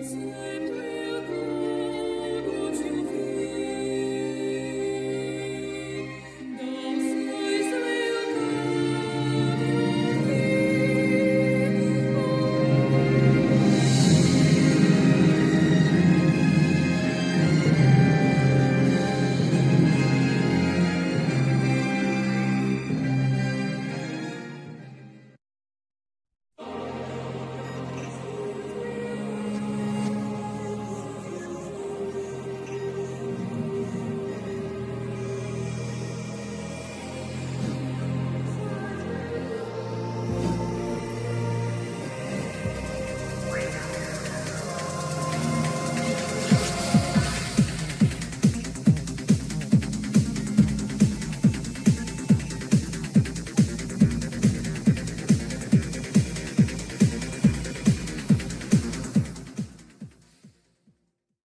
Send